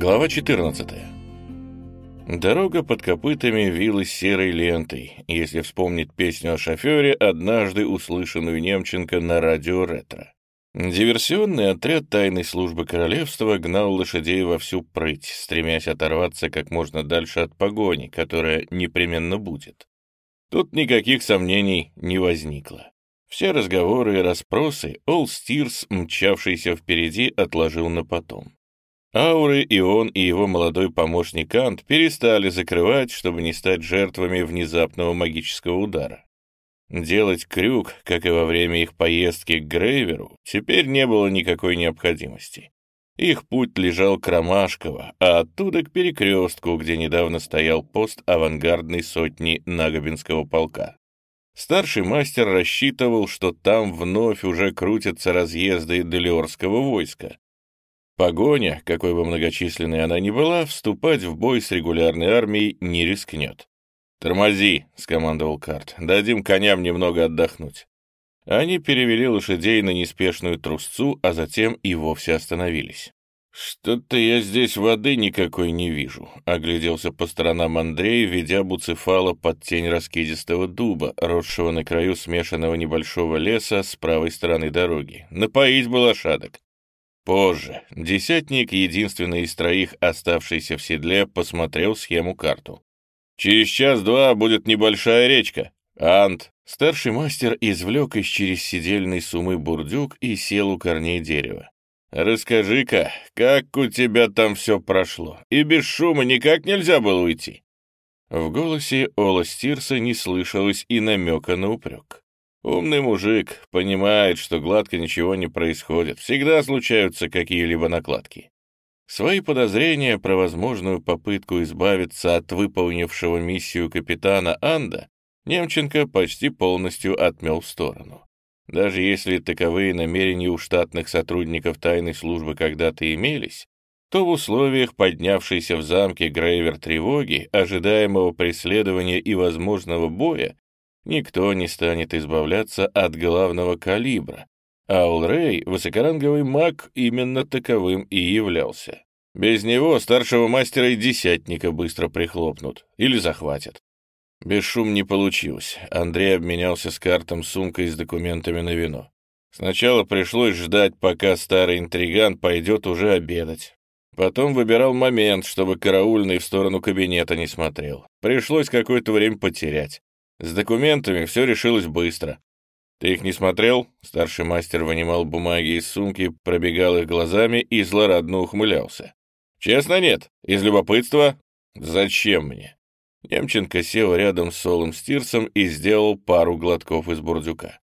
Глава 14. Дорога под копытами вилась серой лентой, если вспомнить песню о шофере, однажды услышанную Немченко на радио «Ретро». Диверсионный отряд тайной службы королевства гнал лошадей во всю прыть, стремясь оторваться как можно дальше от погони, которая непременно будет. Тут никаких сомнений не возникло. Все разговоры и расспросы Олл Стирс, мчавшийся впереди, отложил на потом. Ауры и он, и его молодой помощник Ант перестали закрывать, чтобы не стать жертвами внезапного магического удара. Делать крюк, как и во время их поездки к Грейверу, теперь не было никакой необходимости. Их путь лежал к Ромашково, а оттуда к перекрестку, где недавно стоял пост авангардной сотни Нагобинского полка. Старший мастер рассчитывал, что там вновь уже крутятся разъезды Делиорского войска, Погоня, какой бы многочисленной она ни была, вступать в бой с регулярной армией не рискнет. «Тормози», — скомандовал Карт, — «дадим коням немного отдохнуть». Они перевели лошадей на неспешную трусцу, а затем и вовсе остановились. «Что-то я здесь воды никакой не вижу», — огляделся по сторонам Андрей, ведя Буцефала под тень раскидистого дуба, росшего на краю смешанного небольшого леса с правой стороны дороги. «Напоить бы лошадок». Позже десятник, единственный из троих оставшийся в седле, посмотрел схему-карту. «Через час-два будет небольшая речка. Ант!» Старший мастер извлек из через сидельной сумы бурдюк и сел у корней дерева. «Расскажи-ка, как у тебя там все прошло? И без шума никак нельзя было уйти?» В голосе Ола Стирса не слышалось и намека на упрек. Умный мужик понимает, что гладко ничего не происходит, всегда случаются какие-либо накладки. Свои подозрения про возможную попытку избавиться от выполнившего миссию капитана Анда Немченко почти полностью отмел в сторону. Даже если таковые намерения у штатных сотрудников тайной службы когда-то имелись, то в условиях поднявшейся в замке Грейвер тревоги, ожидаемого преследования и возможного боя, никто не станет избавляться от главного калибра, а Улрей, высокоранговый маг, именно таковым и являлся. Без него старшего мастера и десятника быстро прихлопнут или захватят. Без шум не получилось. Андрей обменялся с картом сумкой с документами на вино. Сначала пришлось ждать, пока старый интриган пойдет уже обедать. Потом выбирал момент, чтобы караульный в сторону кабинета не смотрел. Пришлось какое-то время потерять. С документами все решилось быстро. Ты их не смотрел? Старший мастер вынимал бумаги из сумки, пробегал их глазами и злорадно ухмылялся. Честно, нет. Из любопытства? Зачем мне? Немченко сел рядом с Солом Стирсом и сделал пару глотков из бурдюка.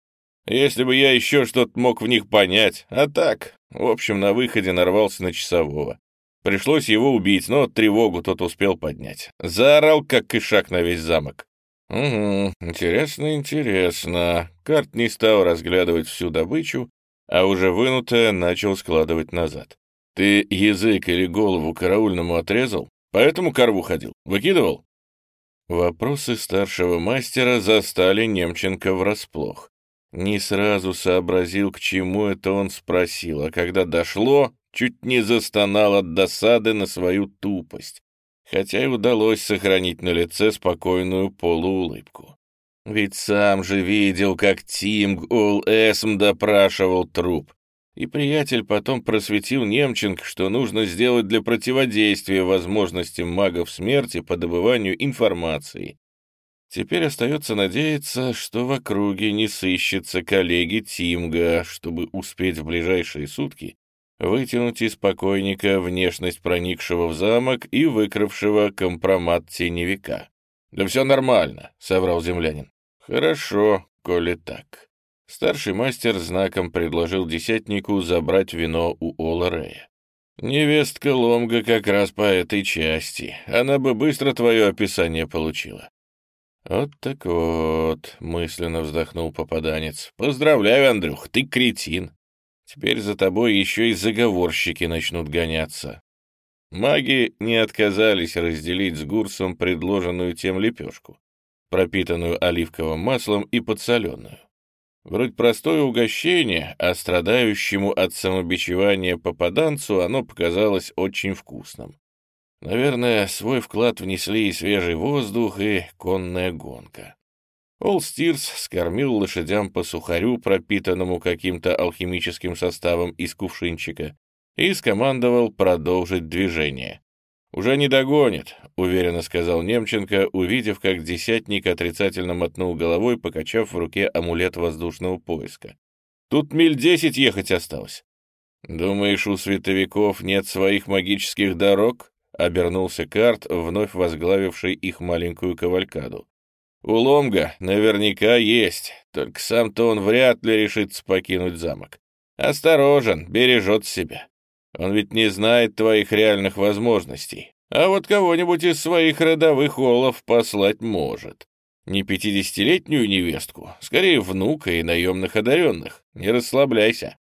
Если бы я еще что-то мог в них понять, а так, в общем, на выходе нарвался на часового. Пришлось его убить, но тревогу тот успел поднять. Заорал, как кишак на весь замок. «Угу, интересно, интересно». Карт не стал разглядывать всю добычу, а уже вынутое начал складывать назад. «Ты язык или голову караульному отрезал? Поэтому корву ходил? Выкидывал?» Вопросы старшего мастера застали Немченко врасплох. Не сразу сообразил, к чему это он спросил, а когда дошло, чуть не застонал от досады на свою тупость хотя и удалось сохранить на лице спокойную полуулыбку. Ведь сам же видел, как Тим Ол-Эсм допрашивал труп. И приятель потом просветил Немченко, что нужно сделать для противодействия возможностям магов смерти по добыванию информации. Теперь остается надеяться, что в округе не сыщется коллеги Тимга, чтобы успеть в ближайшие сутки вытянуть из покойника внешность проникшего в замок и выкравшего компромат теневика. «Да все нормально», — соврал землянин. «Хорошо, коли так». Старший мастер знаком предложил десятнику забрать вино у Ола Рея. «Невестка Ломга как раз по этой части. Она бы быстро твое описание получила». «Вот так вот», — мысленно вздохнул попаданец. «Поздравляю, Андрюх, ты кретин. Теперь за тобой еще и заговорщики начнут гоняться. Маги не отказались разделить с Гурсом предложенную тем лепешку, пропитанную оливковым маслом и подсоленную. Вроде простое угощение, а страдающему от самобичевания попаданцу оно показалось очень вкусным. Наверное, свой вклад внесли и свежий воздух, и конная гонка. Олстирс скормил лошадям по сухарю, пропитанному каким-то алхимическим составом из кувшинчика, и скомандовал продолжить движение. «Уже не догонит», — уверенно сказал Немченко, увидев, как десятник отрицательно мотнул головой, покачав в руке амулет воздушного поиска. «Тут миль десять ехать осталось». «Думаешь, у световиков нет своих магических дорог?» — обернулся Карт, вновь возглавивший их маленькую кавалькаду. «У Ломга наверняка есть, только сам-то он вряд ли решится покинуть замок. Осторожен, бережет себя. Он ведь не знает твоих реальных возможностей, а вот кого-нибудь из своих родовых олов послать может. Не пятидесятилетнюю невестку, скорее внука и наемных одаренных. Не расслабляйся».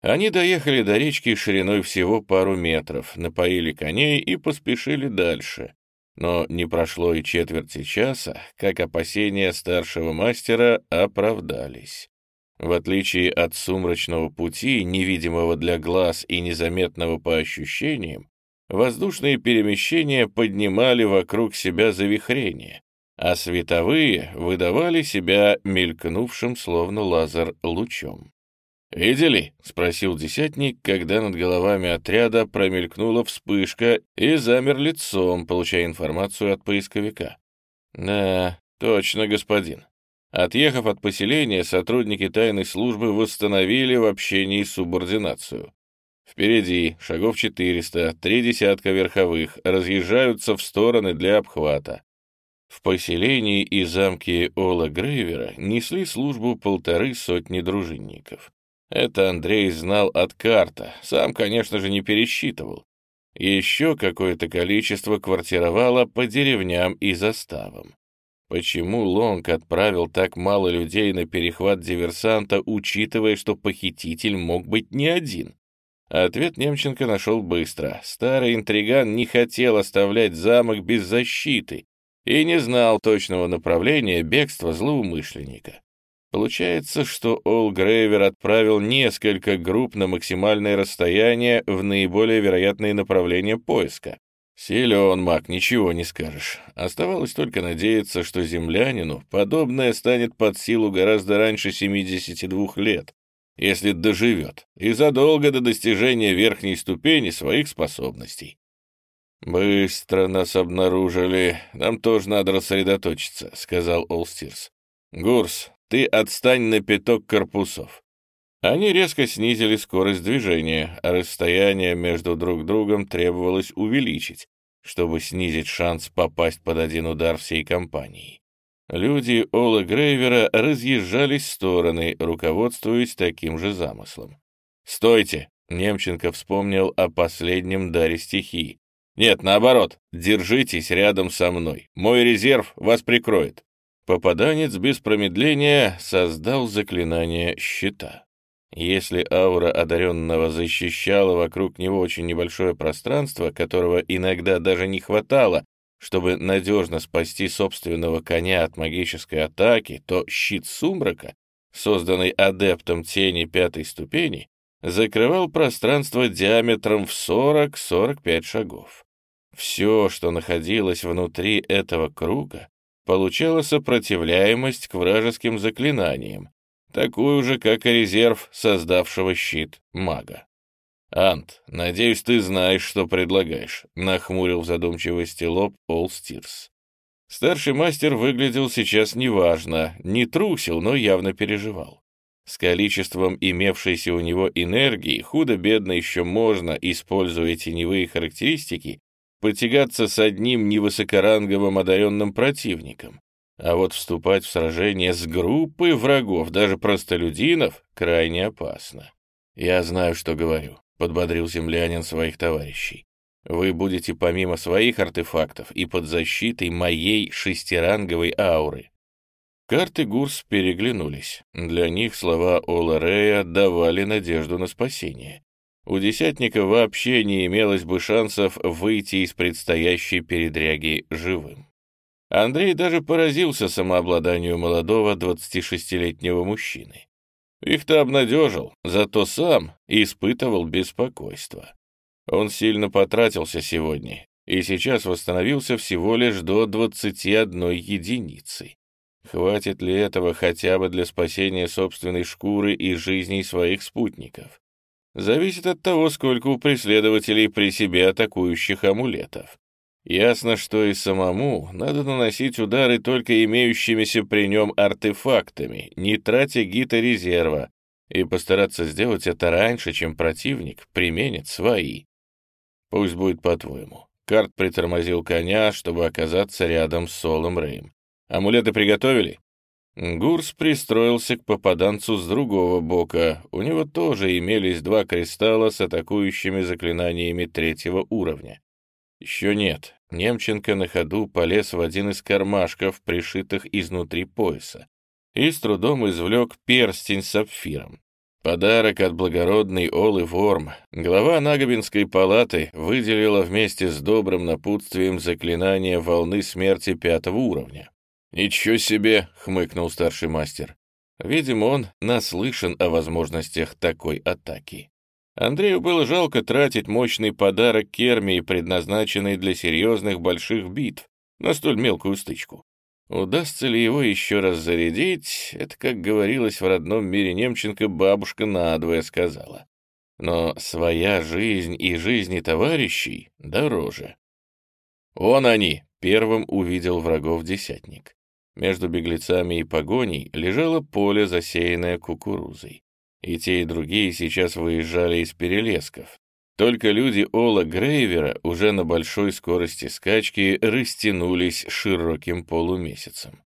Они доехали до речки шириной всего пару метров, напоили коней и поспешили дальше. Но не прошло и четверти часа, как опасения старшего мастера оправдались. В отличие от сумрачного пути, невидимого для глаз и незаметного по ощущениям, воздушные перемещения поднимали вокруг себя завихрение, а световые выдавали себя мелькнувшим словно лазер лучом. «Видели?» — спросил десятник, когда над головами отряда промелькнула вспышка и замер лицом, получая информацию от поисковика. «Да, точно, господин». Отъехав от поселения, сотрудники тайной службы восстановили в общении субординацию. Впереди, шагов 400, три десятка верховых, разъезжаются в стороны для обхвата. В поселении и замке Ола Грейвера несли службу полторы сотни дружинников. Это Андрей знал от карта, сам, конечно же, не пересчитывал. Еще какое-то количество квартировало по деревням и заставам. Почему Лонг отправил так мало людей на перехват диверсанта, учитывая, что похититель мог быть не один? Ответ Немченко нашел быстро. Старый интриган не хотел оставлять замок без защиты и не знал точного направления бегства злоумышленника. Получается, что Ол Грейвер отправил несколько групп на максимальное расстояние в наиболее вероятные направления поиска. Силен маг, ничего не скажешь. Оставалось только надеяться, что землянину подобное станет под силу гораздо раньше 72 лет, если доживет, и задолго до достижения верхней ступени своих способностей. «Быстро нас обнаружили. Нам тоже надо рассредоточиться», — сказал Олстирс. «Гурс, ты отстань на пяток корпусов. Они резко снизили скорость движения, а расстояние между друг другом требовалось увеличить, чтобы снизить шанс попасть под один удар всей компании. Люди Ола Грейвера разъезжались в стороны, руководствуясь таким же замыслом. «Стойте!» — Немченко вспомнил о последнем даре стихии. «Нет, наоборот, держитесь рядом со мной. Мой резерв вас прикроет». Попаданец без промедления создал заклинание щита. Если аура одаренного защищала вокруг него очень небольшое пространство, которого иногда даже не хватало, чтобы надежно спасти собственного коня от магической атаки, то щит сумрака, созданный адептом тени пятой ступени, закрывал пространство диаметром в 40-45 шагов. Все, что находилось внутри этого круга, получала сопротивляемость к вражеским заклинаниям, такую же, как и резерв создавшего щит мага. «Ант, надеюсь, ты знаешь, что предлагаешь», — нахмурил в задумчивости лоб Олстирс. Старший мастер выглядел сейчас неважно, не трусил, но явно переживал. С количеством имевшейся у него энергии худо-бедно еще можно, используя теневые характеристики, потягаться с одним невысокоранговым одаренным противником. А вот вступать в сражение с группой врагов, даже простолюдинов, крайне опасно. «Я знаю, что говорю», — подбодрил землянин своих товарищей. «Вы будете помимо своих артефактов и под защитой моей шестиранговой ауры». Карты Гурс переглянулись. Для них слова Ола Рея давали надежду на спасение у десятника вообще не имелось бы шансов выйти из предстоящей передряги живым. Андрей даже поразился самообладанию молодого 26-летнего мужчины. Их-то обнадежил, зато сам испытывал беспокойство. Он сильно потратился сегодня, и сейчас восстановился всего лишь до 21 единицы. Хватит ли этого хотя бы для спасения собственной шкуры и жизней своих спутников? Зависит от того, сколько у преследователей при себе атакующих амулетов. Ясно, что и самому надо наносить удары только имеющимися при нем артефактами, не тратя гита резерва, и постараться сделать это раньше, чем противник применит свои. Пусть будет по-твоему. Карт притормозил коня, чтобы оказаться рядом с Солом Рэем. «Амулеты приготовили?» Гурс пристроился к попаданцу с другого бока. У него тоже имелись два кристалла с атакующими заклинаниями третьего уровня. Еще нет. Немченко на ходу полез в один из кармашков, пришитых изнутри пояса, и с трудом извлек перстень с сапфиром. Подарок от благородной Олы Ворм глава Нагобинской палаты выделила вместе с добрым напутствием заклинание волны смерти пятого уровня. «Ничего себе!» — хмыкнул старший мастер. Видимо, он наслышан о возможностях такой атаки. Андрею было жалко тратить мощный подарок Кермии, предназначенный для серьезных больших битв, на столь мелкую стычку. Удастся ли его еще раз зарядить, это, как говорилось в родном мире Немченко, бабушка надвое сказала. Но своя жизнь и жизни товарищей дороже. «Он они!» — первым увидел врагов десятник. Между беглецами и погоней лежало поле, засеянное кукурузой. И те, и другие сейчас выезжали из перелесков. Только люди Ола Грейвера уже на большой скорости скачки растянулись широким полумесяцем.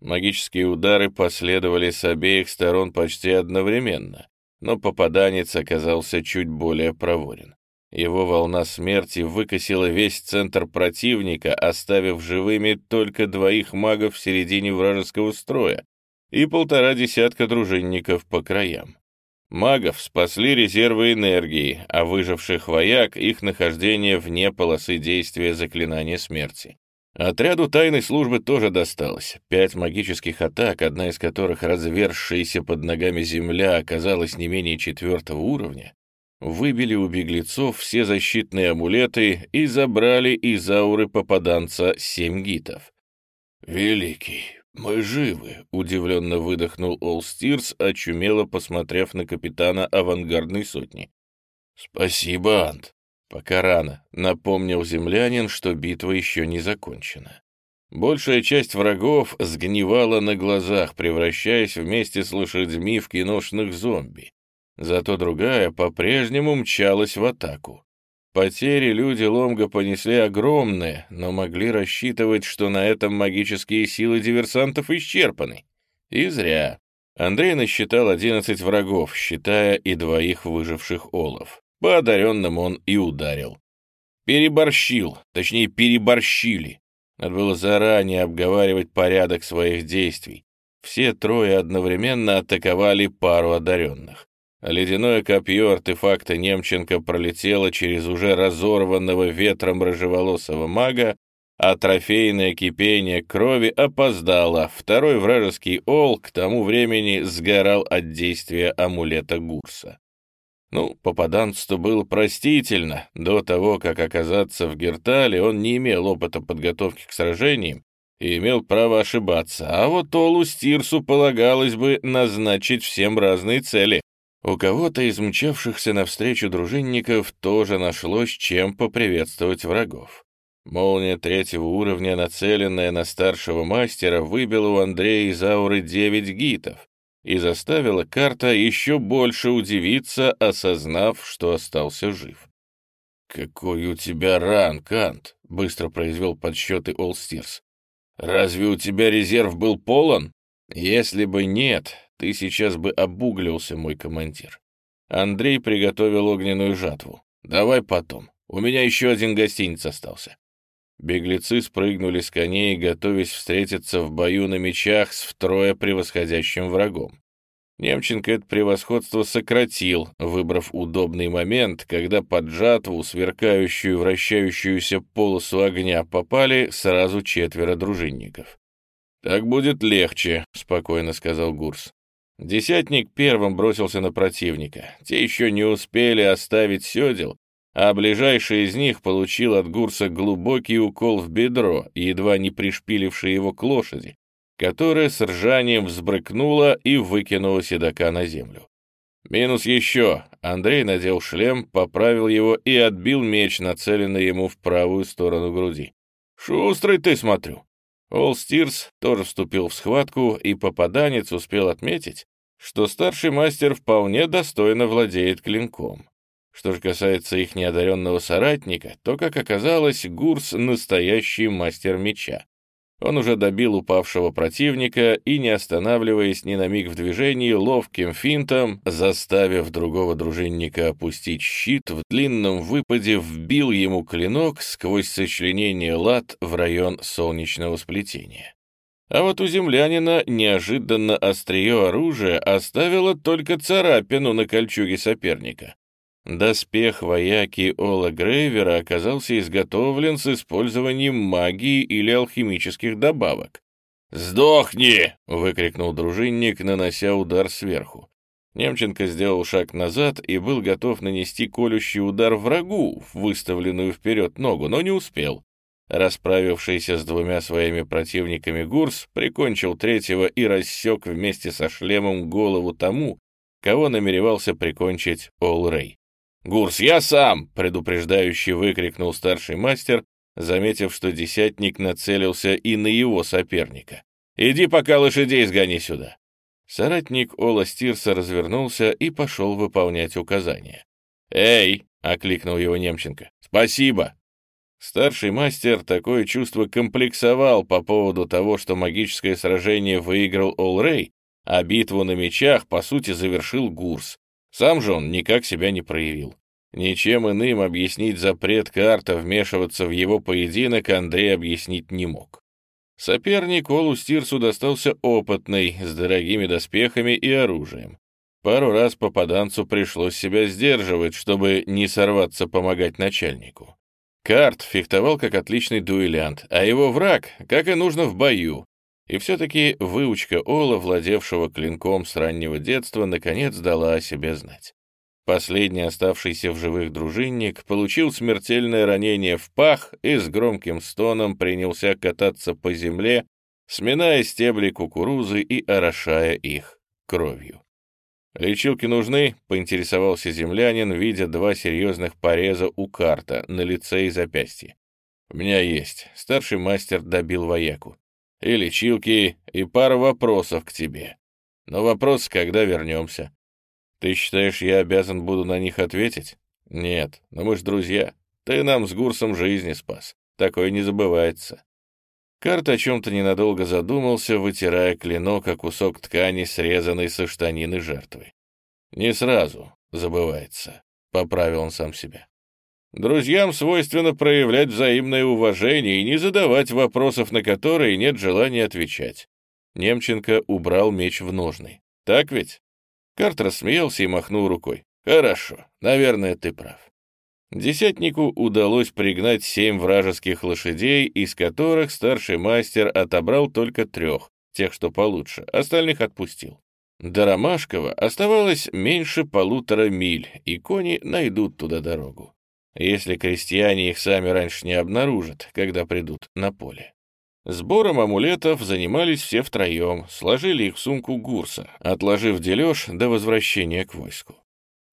Магические удары последовали с обеих сторон почти одновременно, но попаданец оказался чуть более проворен. Его волна смерти выкосила весь центр противника, оставив живыми только двоих магов в середине вражеского строя и полтора десятка дружинников по краям. Магов спасли резервы энергии, а выживших вояк — их нахождение вне полосы действия заклинания смерти. Отряду тайной службы тоже досталось. Пять магических атак, одна из которых разверзшаяся под ногами земля оказалась не менее четвертого уровня, выбили у беглецов все защитные амулеты и забрали из ауры попаданца семь гитов. «Великий, мы живы!» — удивленно выдохнул Олстирс, очумело посмотрев на капитана авангардной сотни. «Спасибо, Ант!» «Пока рано», — напомнил землянин, что битва еще не закончена. Большая часть врагов сгнивала на глазах, превращаясь вместе с лошадьми в киношных зомби. Зато другая по-прежнему мчалась в атаку. Потери люди Ломга понесли огромные, но могли рассчитывать, что на этом магические силы диверсантов исчерпаны. И зря. Андрей насчитал 11 врагов, считая и двоих выживших олов. По одаренным он и ударил. Переборщил, точнее переборщили. Надо было заранее обговаривать порядок своих действий. Все трое одновременно атаковали пару одаренных. Ледяное копье артефакта Немченко пролетело через уже разорванного ветром рыжеволосого мага, а трофейное кипение крови опоздало. Второй вражеский ол к тому времени сгорал от действия амулета Гурса. Ну, попаданцу было простительно. До того, как оказаться в Гертале, он не имел опыта подготовки к сражениям и имел право ошибаться, а вот Олу Стирсу полагалось бы назначить всем разные цели. У кого-то из мчавшихся навстречу дружинников тоже нашлось чем поприветствовать врагов. Молния третьего уровня, нацеленная на старшего мастера, выбила у Андрея из ауры девять гитов и заставила карта еще больше удивиться, осознав, что остался жив. «Какой у тебя ран, Кант!» — быстро произвел подсчеты Олстирс. «Разве у тебя резерв был полон? Если бы нет, ты сейчас бы обуглился, мой командир. Андрей приготовил огненную жатву. Давай потом. У меня еще один гостиниц остался. Беглецы спрыгнули с коней, готовясь встретиться в бою на мечах с втрое превосходящим врагом. Немченко это превосходство сократил, выбрав удобный момент, когда под жатву, сверкающую вращающуюся полосу огня, попали сразу четверо дружинников. «Так будет легче», — спокойно сказал Гурс. Десятник первым бросился на противника. Те еще не успели оставить седел, а ближайший из них получил от Гурса глубокий укол в бедро, едва не пришпиливший его к лошади, которая с ржанием взбрыкнула и выкинула седока на землю. Минус еще. Андрей надел шлем, поправил его и отбил меч, нацеленный ему в правую сторону груди. «Шустрый ты, смотрю». Олстирс тоже вступил в схватку, и попаданец успел отметить, что старший мастер вполне достойно владеет клинком. Что же касается их неодаренного соратника, то, как оказалось, Гурс — настоящий мастер меча. Он уже добил упавшего противника и, не останавливаясь ни на миг в движении, ловким финтом, заставив другого дружинника опустить щит, в длинном выпаде вбил ему клинок сквозь сочленение лад в район солнечного сплетения. А вот у землянина неожиданно острие оружия оставило только царапину на кольчуге соперника. Доспех вояки Ола Грейвера оказался изготовлен с использованием магии или алхимических добавок. «Сдохни!» — выкрикнул дружинник, нанося удар сверху. Немченко сделал шаг назад и был готов нанести колющий удар врагу в выставленную вперед ногу, но не успел. Расправившийся с двумя своими противниками Гурс прикончил третьего и рассек вместе со шлемом голову тому, кого намеревался прикончить Ол Рэй. «Гурс, я сам!» — предупреждающий выкрикнул старший мастер, заметив, что десятник нацелился и на его соперника. «Иди пока лошадей сгони сюда!» Соратник Ола Стирса развернулся и пошел выполнять указания. «Эй!» — окликнул его Немченко. «Спасибо!» Старший мастер такое чувство комплексовал по поводу того, что магическое сражение выиграл Ол Рэй, а битву на мечах, по сути, завершил Гурс. Сам же он никак себя не проявил. Ничем иным объяснить запрет карта вмешиваться в его поединок Андрей объяснить не мог. Соперник Олу Стирсу достался опытный, с дорогими доспехами и оружием. Пару раз попаданцу пришлось себя сдерживать, чтобы не сорваться помогать начальнику. Карт фехтовал как отличный дуэлянт, а его враг, как и нужно в бою, и все-таки выучка Ола, владевшего клинком с раннего детства, наконец дала о себе знать. Последний оставшийся в живых дружинник получил смертельное ранение в пах и с громким стоном принялся кататься по земле, сминая стебли кукурузы и орошая их кровью. «Лечилки нужны?» — поинтересовался землянин, видя два серьезных пореза у карта на лице и запястье. «У меня есть». Старший мастер добил вояку и лечилки, и пара вопросов к тебе. Но вопрос, когда вернемся. Ты считаешь, я обязан буду на них ответить? Нет, но мы ж друзья. Ты нам с Гурсом жизни спас. Такое не забывается. Карт о чем-то ненадолго задумался, вытирая клинок о кусок ткани, срезанный со штанины жертвы. «Не сразу забывается», — поправил он сам себя. Друзьям свойственно проявлять взаимное уважение и не задавать вопросов, на которые нет желания отвечать. Немченко убрал меч в ножны. Так ведь? Карт рассмеялся и махнул рукой. Хорошо, наверное, ты прав. Десятнику удалось пригнать семь вражеских лошадей, из которых старший мастер отобрал только трех, тех, что получше, остальных отпустил. До Ромашкова оставалось меньше полутора миль, и кони найдут туда дорогу если крестьяне их сами раньше не обнаружат, когда придут на поле. Сбором амулетов занимались все втроем, сложили их в сумку Гурса, отложив дележ до возвращения к войску.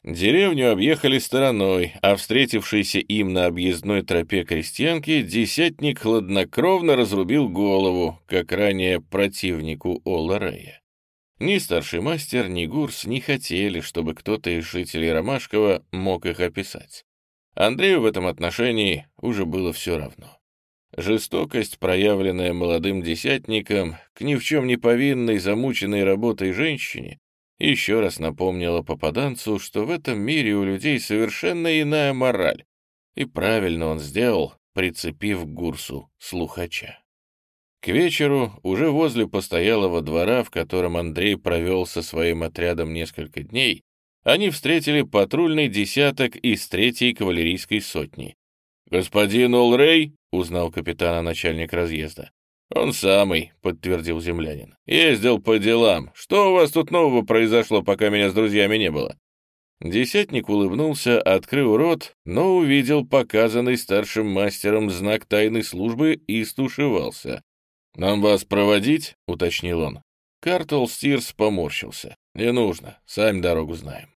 Деревню объехали стороной, а встретившийся им на объездной тропе крестьянки десятник хладнокровно разрубил голову, как ранее противнику Ола Рея. Ни старший мастер, ни Гурс не хотели, чтобы кто-то из жителей Ромашкова мог их описать. Андрею в этом отношении уже было все равно. Жестокость, проявленная молодым десятником к ни в чем не повинной, замученной работой женщине, еще раз напомнила попаданцу, что в этом мире у людей совершенно иная мораль, и правильно он сделал, прицепив к Гурсу слухача. К вечеру, уже возле постоялого двора, в котором Андрей провел со своим отрядом несколько дней, они встретили патрульный десяток из третьей кавалерийской сотни. «Господин Олрей?» — узнал капитана начальник разъезда. «Он самый», — подтвердил землянин. «Ездил по делам. Что у вас тут нового произошло, пока меня с друзьями не было?» Десятник улыбнулся, открыл рот, но увидел показанный старшим мастером знак тайной службы и стушевался. «Нам вас проводить?» — уточнил он. Картл Стирс поморщился. «Не нужно, сами дорогу знаем».